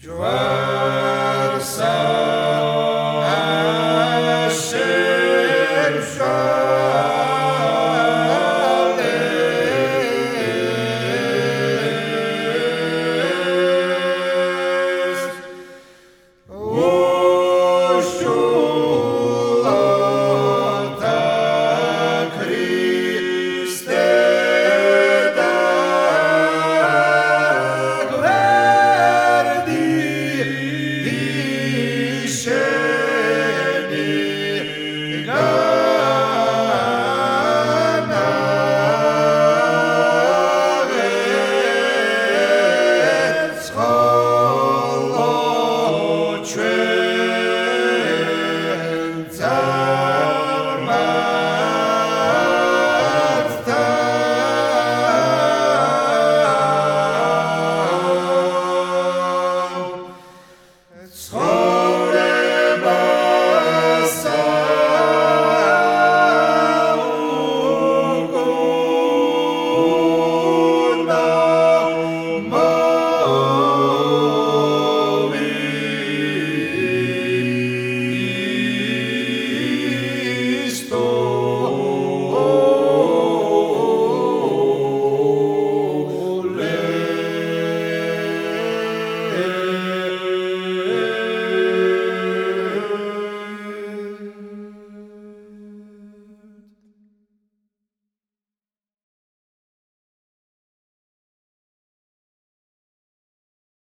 Joar sa Hashem